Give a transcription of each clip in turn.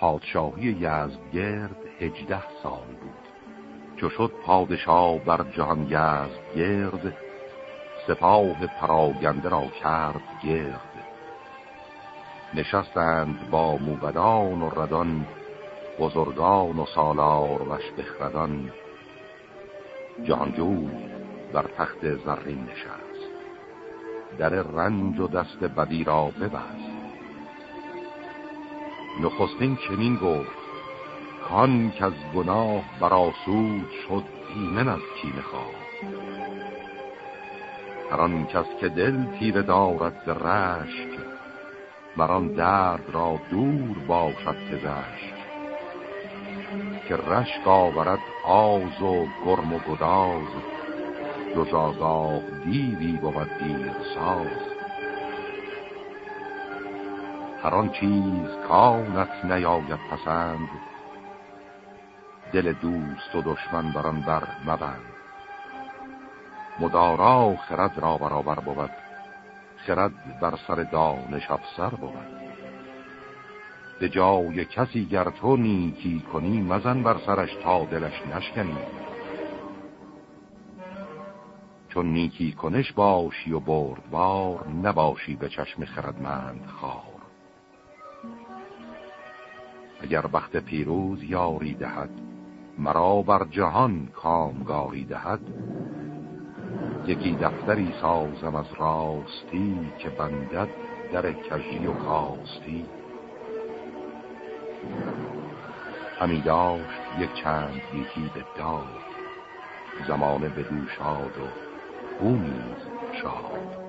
پادشاهی یزدگرد هجده سال بود. چو شد پادشاه بر جهان یزدگرد سپاه پراگنده را کرد گرد. نشستند با موبدان و ردان بزرگان و سالار وش بخردان. جهانجوی بر تخت زرین نشست. در رنج و دست بدی را ببست. نخستین چنین گفت کان که از گناه براسود شد ایمن از کینه خواه. هر آن کس که دل تیره دارد ز رشک مران درد را دور باشد پزشک که رشک آورد آز و گرم و گداز جز دیوی بود دیر ساز هر چیز کانت نیاید پسند. دل دوست و دشمن بران بر مبند. مدارا خرد را برابر بود خرد بر سر دانش افسر بود. به جای کسی گر تو نیکی کنی مزن بر سرش تا دلش نشکنی. چون نیکی کنش باشی و بردبار نباشی به چشم خردمند خار اگر بخت پیروز یاری دهد مرا بر جهان کامگاری دهد. یکی دفتری سازم از راستی که بندد در کجی و کاستی. همی داشت یک چند یکی به داد زمانه به شاد و او نیز شاد.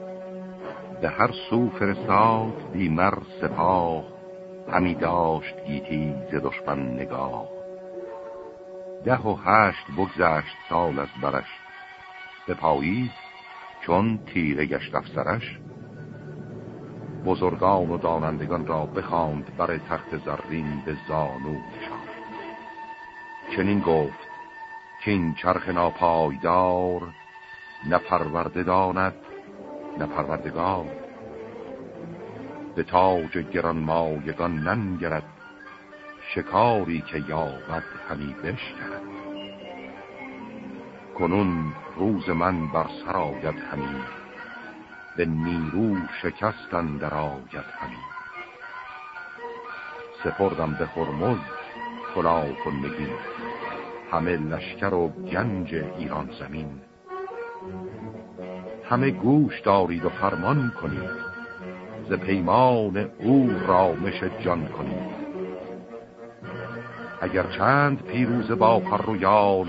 به هر سو فرستاد بیمر سپاه همی داشت گیتی ز دشمن نگاه. ده و هشت بگذشت سال از برش به پاییز چون تیره گشت افسرش. بزرگان و دانندگان را بخواند بر تخت زرین به زانو نشاند. چنین گفت که این چرخ ناپایدار نه پرورده داند نه پروردگار. به تاج گران مایگان ننگرد شکاری که یابد همی بشکرد. کنون روز من بر سر آید همین به نیرو شکستن در آید همین سپردم به خرمز کلاف و نگین همه لشکر و گنج ایران زمین. همه گوش دارید و فرمان کنید ز پیمان او رامش جان کنید اگر چند پیروز با پر و یال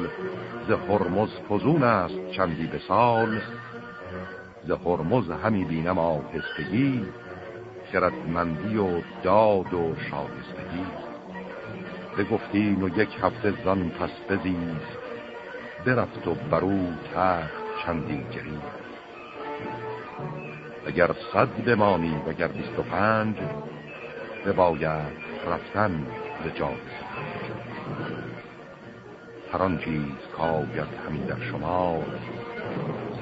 ز هرمز فزون است چندی به سال ز هرمز همی بینم آهستگی خردمندی و داد و شایستگی. گفتین و یک هفته زن پس بزیز برفت و برو تخت چندین گرید اگر صد بمانی وگر بیست و پنج بباید رفتن جای هر آن چیز کاید همین در شما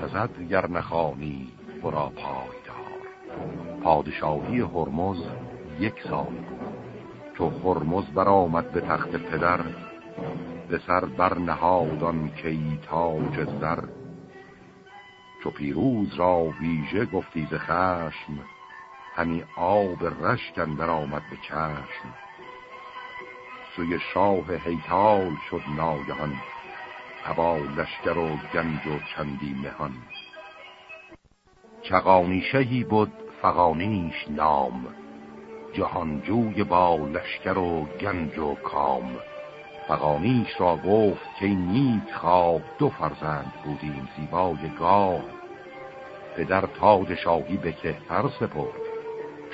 سزد گر نخانی برا پایدار. پادشاهی هرمز یک سال بود. هرمز برآمد به تخت پدر به سر بر نهادان کی تاج زر. چو پیروز را ویژه گفتی ز خشم همی آب رشکن در آمد به چشم. سوی شاه هیتال شد ناگهان هوا لشکر و گنج و چندی مهان. چقانی شهی بود فقانیش نام جهانجوی با لشکر و گنج و کام. فقانیش را گفت که نیک خواه دو فرزند بودیم زیبای گاه. پدر تاج شاهی به کهتر سپرد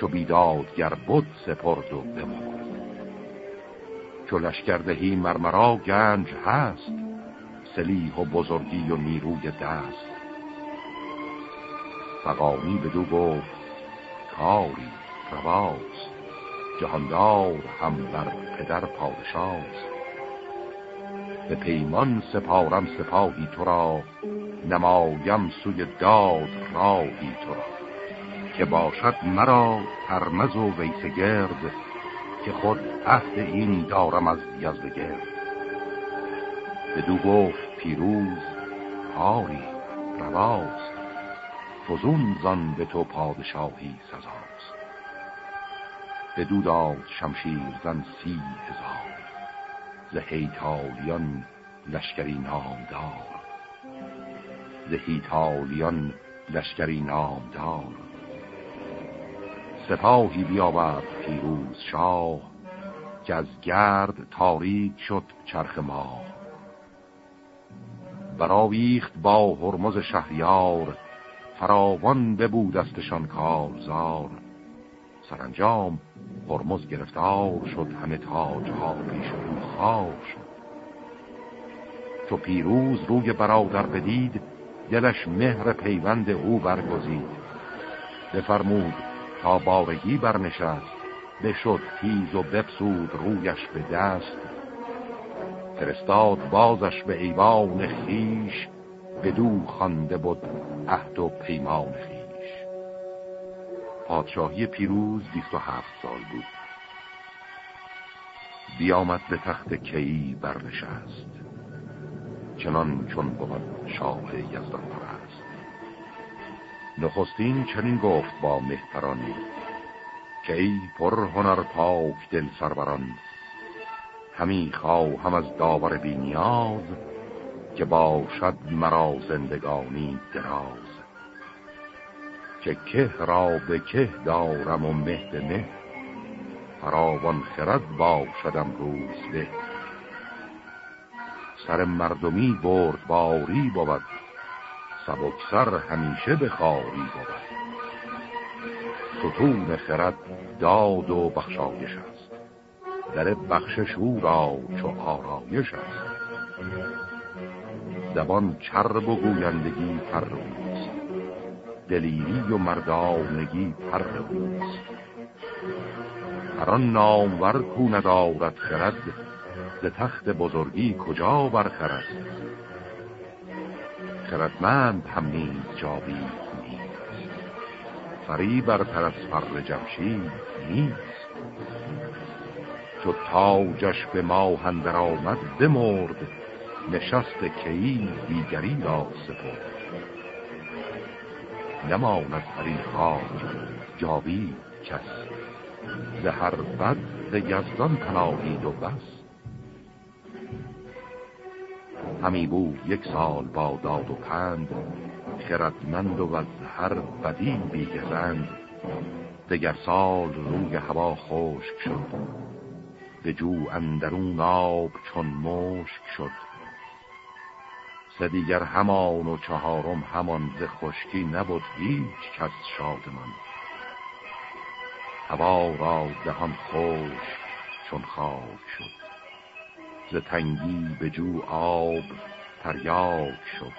چو بیدادگر بود سپرد و بمرد. چو لشکردهی مرمرا گنج هست سلیح و بزرگی و نیروی دست. فقانی دو گفت کاری رواست جهاندار هم بر پدر پادشاست. به پیمان سپارم سپاهی تو را نمایم سوی داد راهی تو را که باشد مرا ترمز و ویسگرد که خود عهد این دارم از یزدگرد دو گفت پیروز کاری رواست. فزون زن به تو پادشاهی سزاست. دو داد شمشیر زن سی هزار. ز هیتالیان لشکری نامدار. ز هیتالیان لشکری نامدار. سپاهی بیاورد پیروز شاه که از گرد تاریک شد چرخ ما براویخت با هرمز شهریار فراوان ببودستشان کارزار. سرانجام هرمز گرفتار شد همه تاج ها پیش او خواه شد. چو پیروز روی برادر بدید دلش مهر پیوند او برگزید. بفرمود تا بارگی برنشست بشد تیز و بپسود رویش به دست. فرستاد بازش به ایوان خیش دو خانده بود عهد و پیمان خیش پادشاهی پیروز بیست و هفت سال بود. بیامد به تخت کیی برنشست. چنان چون بود شاه یزدان پرست. نخستین چنین گفت با مهتران که ای پر هنر پاک دل سروران. همی خواهم از داور بی نیاز که باشد مرا زندگانی دراز. که که را به که دارم و مهد مه. فراوان خرد باشدم روز به. سر مردمی برد باری بود سبکسر همیشه به خاری بود. ستون خرد داد و بخشایش است در بخشش او را چو آرایش است. زبان چرب و گویندگی اوست دلیری و مردانگی پر اوست هر آن نامور کو ندارد خرد ز تخت بزرگی کجا برخرد؟ خردمند هم نیز جاوید نیست. فری برتر از فر جمشید نیست. چو تاجش به ماهندر آمد بمرد نشست کهی دیگری را سپرد. نماند هر این خاک جاوید کس. ز هر بد ز یزدان پناهید و بس. همی بود یک سال با داد و پند خردمند و از هر بدی بیگزند دگر سال روی هوا خشک شد. به جو اندرون آب چون مشک شد. سه دیگر همان و چهارم همان ز خشکی نبود هیچ کس شادمان. هوا را دهان خوش چون خاک شد. ز تنگی به جو آب تریاک شد.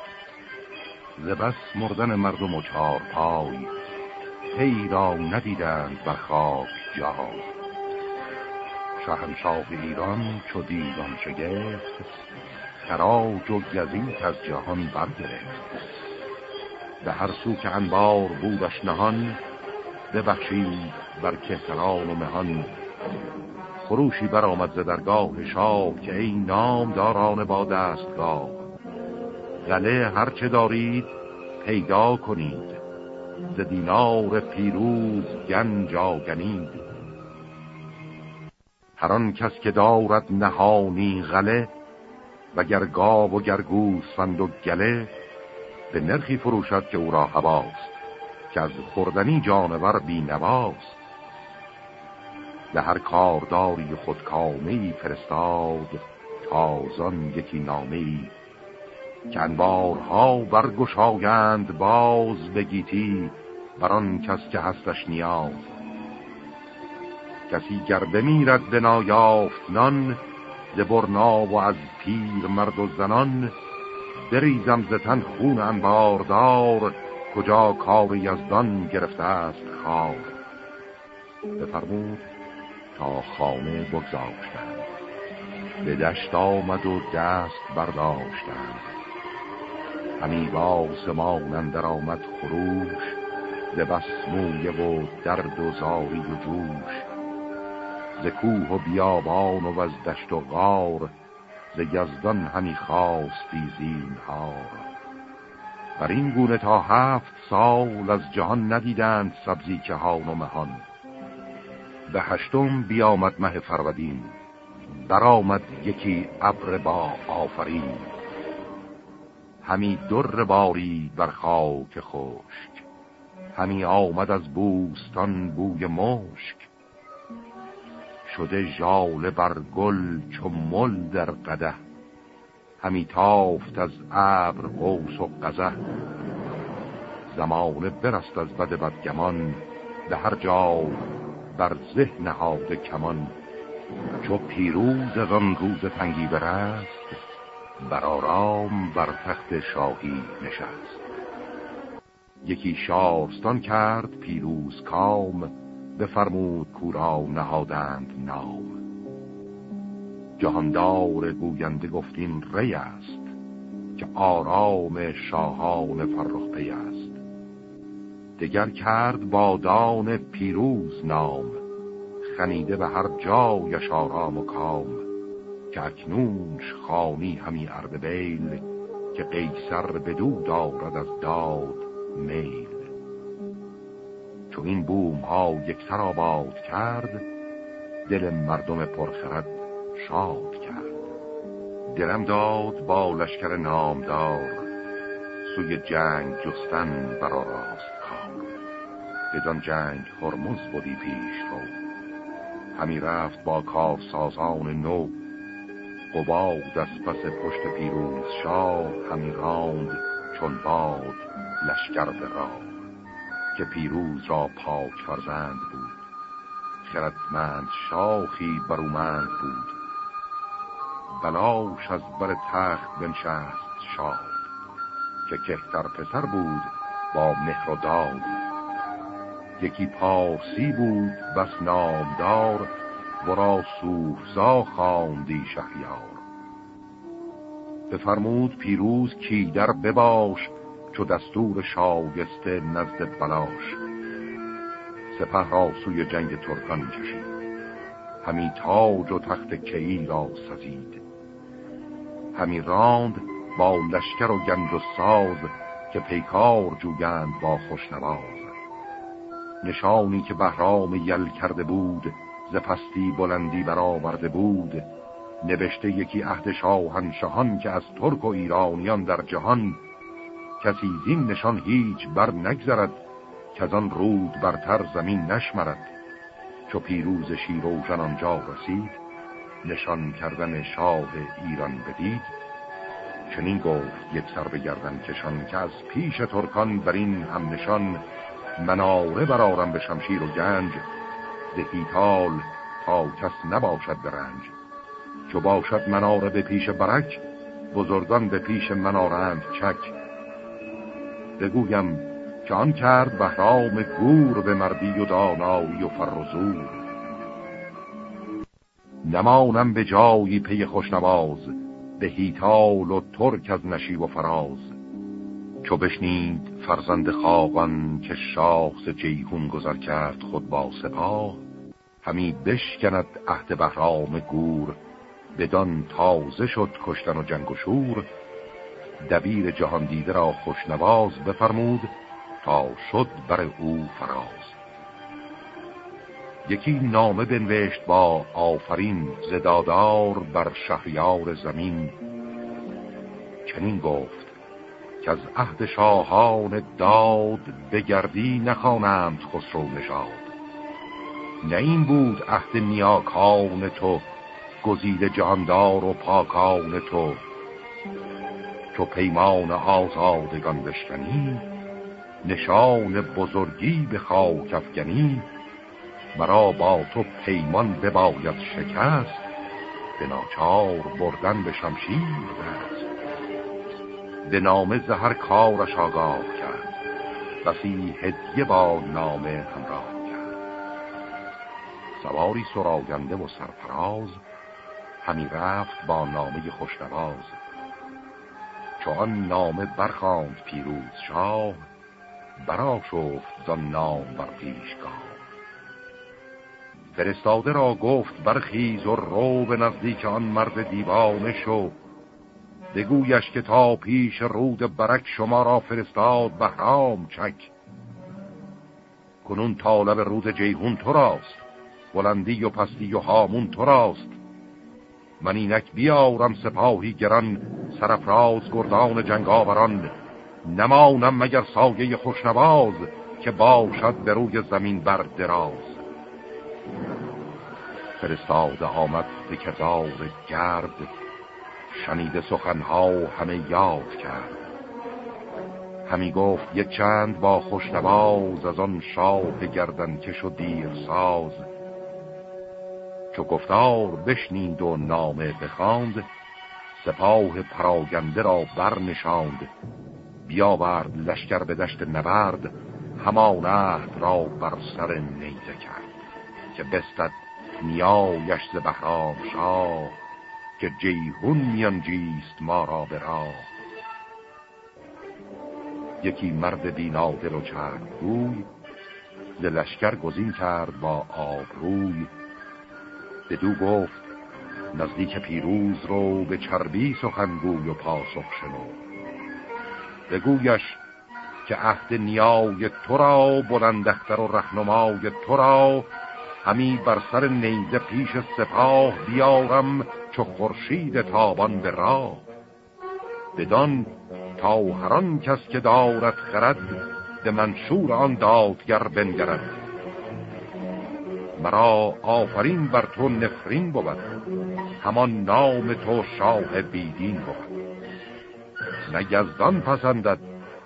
ز بس مردن مردم و چار پای پی را ندیدند بر خاک جای شهنشاه ایران چو دیوان شگفت خراج و گزیت از جهان برگرفت. به هر سو که انبار بودش نهان ببخشید بر کهتران و مهان. خروشی برآمد ز درگاه شاه که این نام داران با دستگاه. گله هرچه دارید پیدا کنید. ز دینار پیروز گنج آگنید. هر آن کس که دارد نهانی غله و گر گاو و گر و گله به نرخی فروشد که او را هواست که از خوردنی جانور بی نواست به هر کارداری خود کامه فرستاد تازان یکی نامه که انبارها برگشایند باز بگیتی بر آن کس که هستش نیاز. کسی گر بمیرد به نایافت نان ز برنا و از پیر مرد و زنان بریزم ز تن خون انباردار کجا کار یزدان گرفته است خار. بفرمود تا خانه بگذاشتند. به دشت آمد و دست برداشتند. همی با سمان در آمد خروش ز بس و درد و زاری و جوش. ز کوه و بیابان و از دشت و غار ز یزدان همی خواستی زینهار. بر این گونه تا هفت سال از جهان ندیدند سبزی که هان و مهان. به هشتم بیامد مه فرودین برآمد یکی ابر با آفرین. همی در باری بر خاک خشک همی آمد از بوستان بوی مشک. شده ژاله بر گل چو مل در قده همی تافت از ابر قوس و قزه زمانه برست از بد بدگمان به هر جا بر ذهن نهاده کمان. چو پیروز از آن روز تنگی برست بر آرام بر تخت شاهی نشست. یکی شارستان کرد پیروز کام بفرمود کورا نهادند نام. جهاندار گوینده گفتین ری است که آرام شاهان فرخ پی است. دگر کرد بادان پیروز نام خنیده به هر جایش آرام و کام. که اکنونش خانی همی بیل که قیصر بدو دارد از داد میل. چون این بوم ها یک سر آباد کرد دل مردم پرخرد شاد کرد. درم داد با لشکر نامدار سوی جنگ جستن برا راست کار بدان جنگ هرمز بودی پیش رو. همی رفت با کارسازان نو قباد از پس پشت پیروز شاه همی راند چون باد لشکر به راه. که پیروز را پاک فرزند بود. خردمند شاخی برومند بود. بلاش از بر تخت بنشست شاد که کهتر پسر بود با مهر و داد. یکی پارسی بود بس نامدار ورا سوفزا خواندی شهریار. بفرمود پیروز کی در بباش چو دستور شایسته نزد بلاش سپه را سوی جنگ ترکان کشید. همی تاج و تخت کهی را سزید. همی راند با لشکر و گنج و ساز که پیکار جوگند با خوشنواز. نشانی که بهرام یل کرده بود ز پستی بلندی برآورده بود. نوشته یکی عهد شاهنشهان که از ترک و ایرانیان در جهان کسی زین نشان هیچ بر نگذرد که از آن رود برتر زمین نشمرد. چو پیروز شیروژن آنجا رسید نشان کردن شاه ایران بدید. چنین گفت یک سر به گردن کشان که از پیش ترکان بر این هم نشان مناره برارم به شمشیر و گنج. دهیتال تا کس نباشد به رنج. چو باشد مناره به پیش برک بزرگان به پیش منارند چک. بگویم که آن کرد بهرام گور به مردی و دانایی و فرزور نمانم به جایی پی خوشنواز به هیتال و ترک از نشیب و فراز. چو بشنید فرزند خاقان که شاخ جیهون گذر کرد خود با سپاه همی بشکند عهد بهرام گور بدان تازه شد کشتن و جنگ و شور. دبیر جهان دیده را خوشنواز بفرمود تا شد بر او فراز. یکی نامه بنوشت با آفرین زدادار بر شهریار زمین. چنین گفت که از عهد شاهان داد بگردی نخوانند خسرو نشاد نه این بود عهد نیاکان تو گزید جهاندار و پاکان تو. تو پیمان آزادگان بشکنی نشان بزرگی به خاک افگنی مرا با تو پیمان بباید شکست به ناچار بردن به شمشیر دست به نامه زهر کارش آگاه کرد بسی هدیه با نامه همراه کرد. سواری سراغنده و سرفراز همی رفت با نامه خوشنواز. چون نامه برخاند پیروز شاه برا شفت زن نام بر پیشگاه. فرستاده را گفت برخیز و رو به نزدیک آن مرد دیوانه شو. بگویش که تا پیش رود برک شما را فرستاد بهرام چک. کنون طالب رود جیهون تو راست بلندی و پستی و هامون تو راست. من اینک بیارم سپاهی گران سرفراز گردان جنگاوران. نمانم مگر سایه خوشنواز که باشد به روی زمین بر دراز. فرستاده آمد به کردار گرد شنید سخنها همه یاد کرد. همی گفت یک چند با خوشنواز از آن شاه گردن کش و دیر ساز چو گفتار بشنید و نامه بخواند سپاه پراگنده را برنشاند. بیاورد لشکر به دشت نبرد همان را بر سر نیزه کرد که بستد نیایش ز بهرام شاه که جیهون میانجیست ما را به راه. یکی مرد بینادل و چرد روی ز لشکر گزین کرد با آبروی بدو گفت نزدیک پیروز رو به چربی سخنگوی و پاسخ شنو. بگویش که عهد نیای تو را بلندختر و رهنمای تو را همی بر سر نیزه پیش سپاه بیارم چو خورشید تابان به راه. بدان تا هران کس که دارد خرد به منشور آن دادگر بنگرد. مرا آفرین بر تو نفرین بود. همان نام تو شاه بیدین بود. نه یزدان پسندد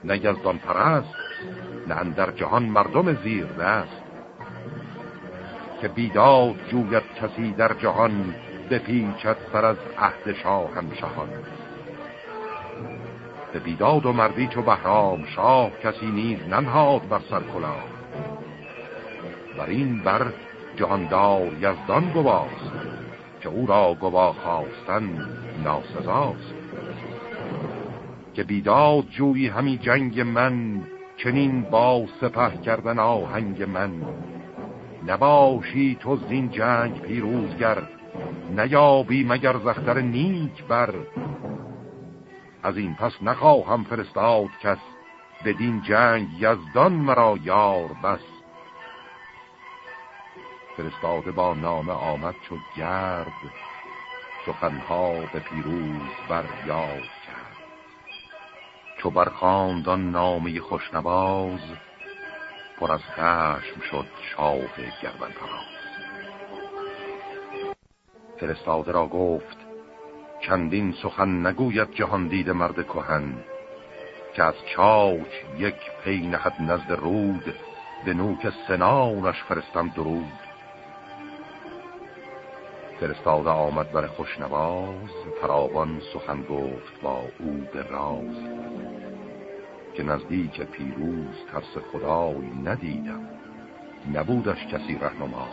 نه یزدان پرست نه اندر جهان مردم زیر دست. که بیداد جوید کسی در جهان بپیچد سر از عهد شاه هم شهان به بیداد و مردی چو بهرام شاه کسی نیز ننهاد بر سر کلاه. بر این بر جهاندار یزدان گواست که او را گواه خواستن ناسزاست. که بیداد جویی همی جنگ من چنین با سپه کردن آهنگ من. نباشی تو زین جنگ پیروزگر نیابی مگر زختر نیک بر. از این پس نخواهم فرستاد کس بدین جنگ یزدان مرا یار بس. فرستاده با نامه آمد چو گرد سخنها به پیروز بر یاد کرد. چو برخاندان نامه خوشنواز پر از خشم شد شاه گردن پراز فرستاده را گفت چندین سخن نگوید جهان دید مرد کهن که از چاک یک پی نهد نزد رود به نوک سنانش فرستم درود. فرستاده آمد بر خوشنواز فراوان سخن گفت با او به راز. که نزدیک پیروز ترس خدای ندیدم نبودش کسی رهنما.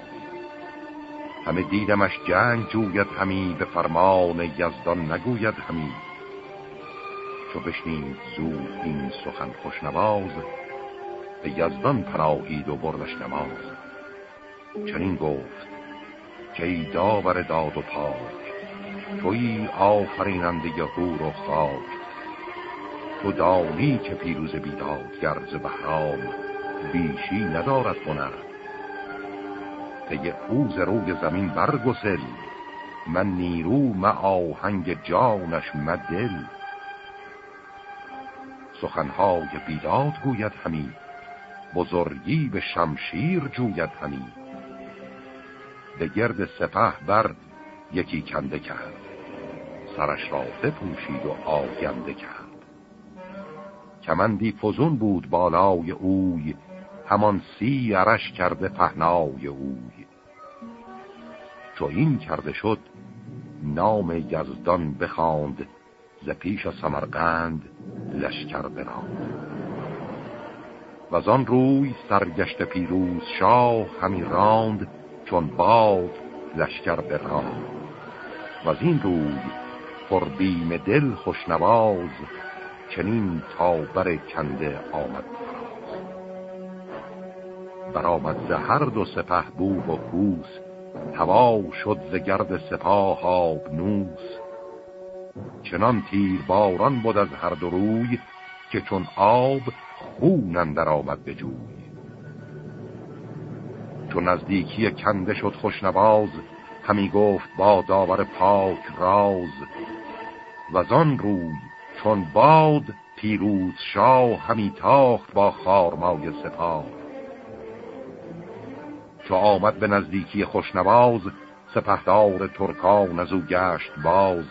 همه دیدمش جنگ جوید همی به فرمان یزدان نگوید همی. چو بشنید زود این سخن خوشنواز به یزدان پناهید و بردش نماز. چنین گفت که ای داور داد و پاک توی آفریننده هور و خاک. تو دانی که پیروز بیداد گرز بهرام بیشی ندارد هنر. پی اوز روی زمین برگسل من نیرو ما آهنگ جانش مدل. سخنهای بیداد گوید همی بزرگی به شمشیر جوید همی. به گرد سپه بر یکی کنده کرد. سرش را بپوشید و آگنده کرد. کمندی فزون بود بالای اوی همان سی عرش کرده پهنای اوی. چو این کرده شد نام یزدان بخواند ز پیش سمرقند لشکر براند. و آن روی سرگشت پیروز شاه همی راند چون باد لشکر براند و از این روی پر بیم دل خوشنواز چنین تا بر کنده آمد. برآمد ز هر دو سپه بوه و کوس هوا شد ز گرد سپاه آب نوس. چنان تیر باران بود از هر دو روی که چون آب خون اندر آمد به جوی. چون نزدیکی کنده شد خوشنواز همی گفت با داور پاک راز. و آن روی چون باد پیروز شاه همی تاخت با خارمای سپاه. چو آمد به نزدیکی خوشنواز سپهدار ترکان از او گشت باز.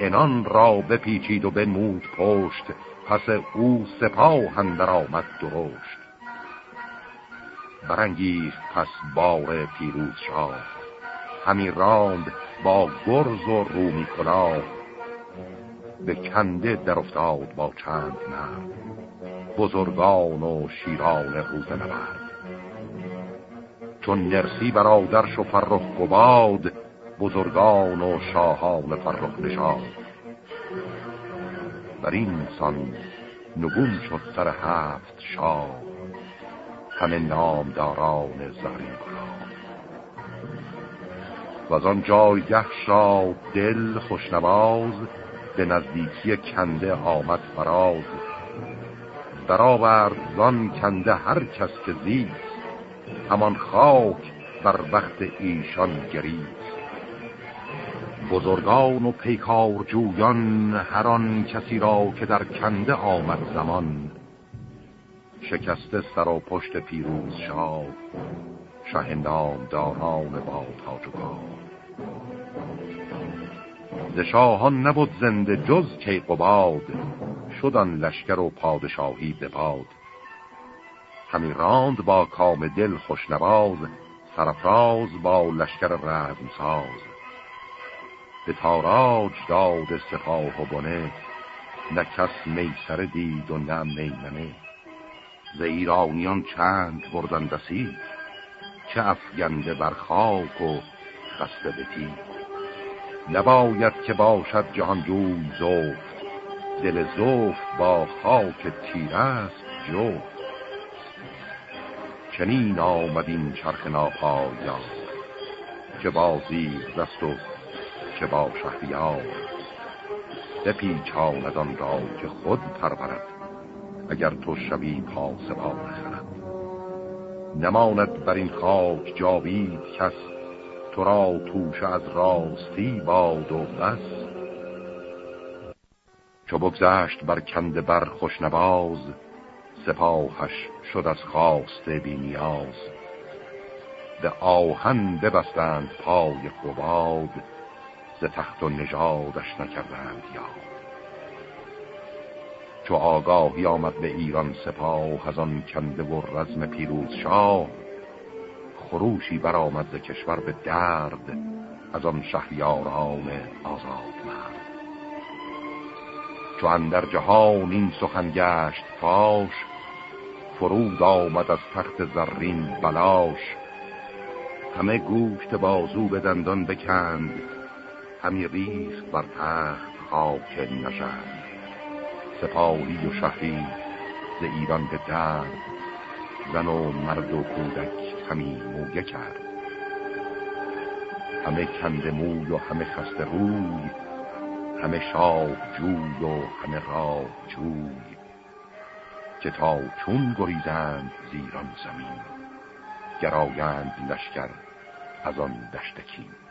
انان را بپیچید و بنمود پشت پس او سپاه اندر آمد درشت. برانگیخت پس بار پیروز شاه همی راند با گرز و رومی کلاه به کنده در افتاد با چند مرد. بزرگان و شیران روز نبرد. چون نرسی برادرش و فرخ گباد بزرگان و شاهان فرخ نشاد. بر این سان نگون شد سر هفت شاه همه نامداران زرین و از آن جایگه شاد دل خوشنواز به نزدیکی کنده آمد فراز. برآورد زان کنده هر کس که زیست همان خاک بر وقت ایشان گریست. بزرگان و پیکار جویان هر آن کسی را که در کنده آمد زمان شکسته سر و پشت پیروز شاه شه داران با تاج و ز شاهان نبود زنده جز کیقباد شدن لشکر و پادشاهی به باد همی راند با کام دل خوشنواز سرفراز با لشکر رزم ساز. به تاراج داد سپاه و بنه نه کس میسر دید و نه میمنه. ز ایرانیان چند بردن دسید چه افگنده بر خاک و خسته به نباید که باشد جهان جوی زفت دل زفت با خاک تیر است جفت چنین آمد این چرخ ناپایان که بازی دست و که با شهریار. بپیچاند آن را که خود پرورد اگر تو شبی پاسبان خرد نماند بر این خاک جاوید کس تو را توش از راستی باد و بس. چو بگذشت بر کنده بر خوشنواز سپاهش شد از خواسته بی نیاز. به آهن ببستند پای قباد ز تخت و نژادش نکردند یاد. چو آگاهی آمد به ایران سپاه از آن کنده و رزم پیروز شاه. خروشی برآمد ز کشور به درد از آن شهریاران آزاد مرد. چو اندر جهان این سخن گشت فاش فرود آمد از تخت زرین بلاش. همه گوشت بازو به دندان بکند همی ریخت بر تخت خاک نشند سپاهی و شهری ز ایران به درد زن و مرد و کودک همی مویه کرد. همه کند موی و همه خسته روی همه شاب جوی و همه راه جوی که تا چون گریزند زیران زمین گرایند لشکر از آن دشتکین